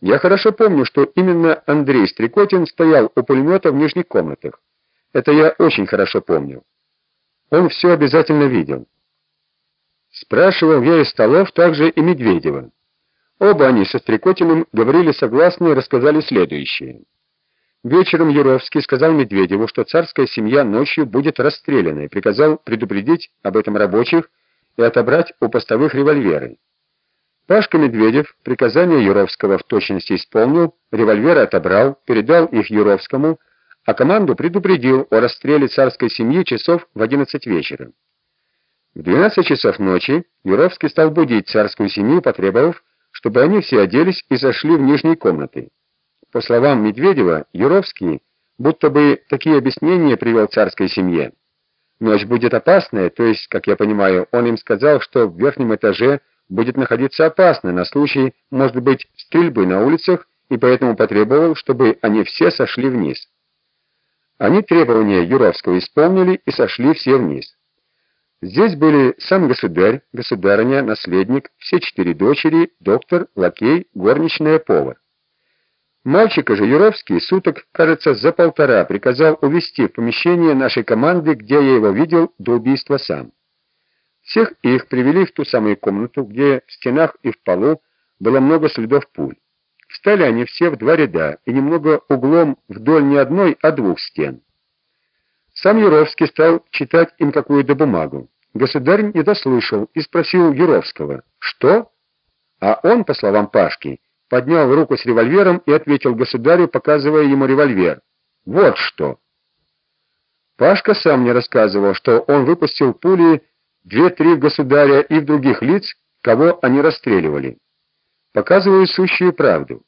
Я хорошо помню, что именно Андрей Стрекотин стоял у пулемета в нижних комнатах. Это я очень хорошо помню. Он все обязательно видел. Спрашивал я из столов также и Медведева. Оба они со Стрекотиным говорили согласно и рассказали следующее. Вечером Юровский сказал Медведеву, что царская семья ночью будет расстреляна, и приказал предупредить об этом рабочих и отобрать у постовых револьверы. Пашка Медведев приказание Юровского в точности исполнил, револьверы отобрал, передал их Юровскому, а команду предупредил о расстреле царской семьи часов в 11 вечера. В 12 часов ночи Юровский стал будить царскую семью, потребовав, чтобы они все оделись и зашли в нижние комнаты. По словам Медведева, Юровский будто бы такие объяснения привел царской семье. Ночь будет опасная, то есть, как я понимаю, он им сказал, что в верхнем этаже будет находиться опасно на случай, может быть, стрельбы на улицах, и поэтому потребовал, чтобы они все сошли вниз. Они требования Юровского исполнили и сошли все вниз. Здесь были сам государь, государыня, наследник, все четыре дочери, доктор, лакей, горничная, повар. Мальчика же Юровский суток, кажется, за полтора приказал увести в помещение нашей команды, где я его видел до убийства сам. Всех их привели в ту самую комнату, где в стенах и в полу было много следов пуль. Встали они все в два ряда и немного углом вдоль не одной, а двух стен. Сам Юровский стал читать им какую-то бумагу. Государь не дослышал и спросил Юровского: "Что?" А он, по словам Пашки, поднял руку с револьвером и ответил государю, показывая ему револьвер. "Вот что". Пашка сам мне рассказывал, что он выпустил пули две-три в государя и в других лиц, кого они расстреливали. Показываю сущую правду.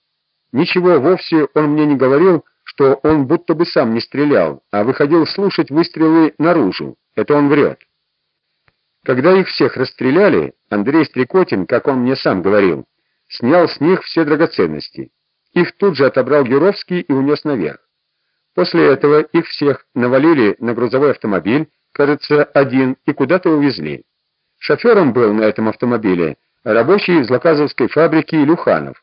Ничего вовсе он мне не говорил, что он будто бы сам не стрелял, а выходил слушать выстрелы наружу. Это он врет. Когда их всех расстреляли, Андрей Стрекотин, как он мне сам говорил, снял с них все драгоценности. Их тут же отобрал Геровский и унес наверх. После этого их всех навалили на грузовой автомобиль, кажется, один, и куда-то увезли. Шофером был на этом автомобиле рабочий из Лаказовской фабрики Илюханов.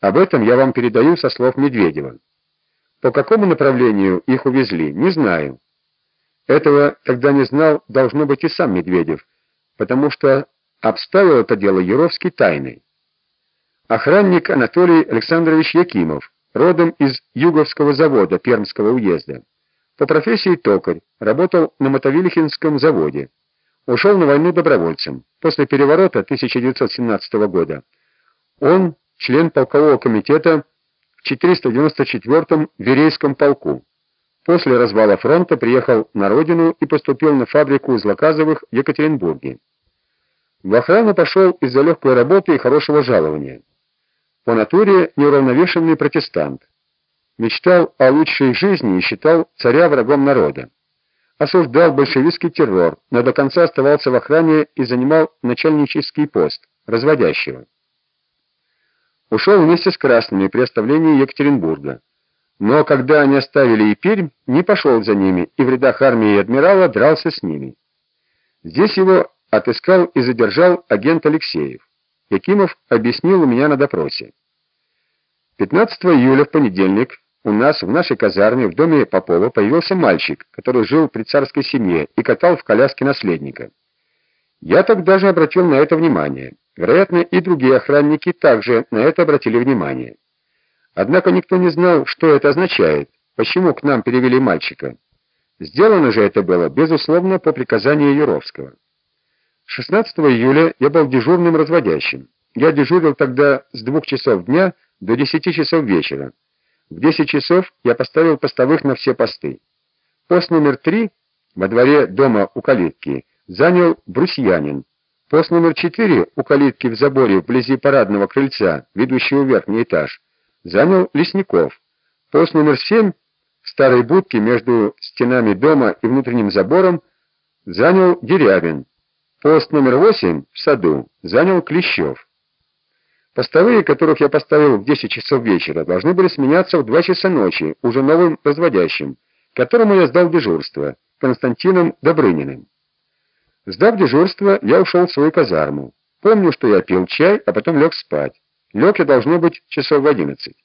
Об этом я вам передаю со слов Медведева. По какому направлению их увезли, не знаю. Этого тогда не знал, должно быть, и сам Медведев, потому что обставил это дело Юровский тайной. Охранник Анатолий Александрович Якимов, родом из Юговского завода Пермского уезда. По профессии токарь, работал на Мотовилихинском заводе. Ушел на войну добровольцем. После переворота 1917 года он член полкового комитета в 494-м Верейском полку. После развала фронта приехал на родину и поступил на фабрику Злоказовых в Екатеринбурге. В охрану пошел из-за легкой работы и хорошего жалования. По натуре неуравновешенный протестант. Мечтал о лучшей жизни и считал царя врагом народа. Осуждал большевистский террор, но до конца оставался в охране и занимал начальнический пост, разводящего. Ушел вместе с красными при оставлении Екатеринбурга. Но когда они оставили и Пермь, не пошел за ними и в рядах армии и адмирала дрался с ними. Здесь его отыскал и задержал агент Алексеев. Якимов объяснил у меня на допросе. 15 июля в понедельник у нас в нашей казарме в доме Попова появился мальчик, который жил при царской семье и катал в коляске наследника. Я тогда же обратил на это внимание. Вероятно, и другие охранники также на это обратили внимание. Однако никто не знал, что это означает, почему к нам перевели мальчика. Сделано же это было безусловно по приказанию Юровского. 16 июля я был дежурным разводящим. Я дежурил тогда с двух часов дня до 10 часов вечера. В 10 часов я поставил постовых на все посты. Пост номер 3 во дворе дома у калитки занял брусьянин. Пост номер 4 у калитки в заборе вблизи парадного крыльца, ведущего в верхний этаж, занял Лесников. Пост номер 7 в старой будке между стенами дома и внутренним забором занял Дерябин. Пост номер 8 в саду занял Клещев. Постовые, которых я поставил в 10 часов вечера, должны были сменяться в 2 часа ночи уже новым разводящим, которому я сдал дежурство, Константином Добрыниным. Сдав дежурство, я ушел в свою казарму. Помню, что я пил чай, а потом лег спать. Лег я должно быть часов в одиннадцать.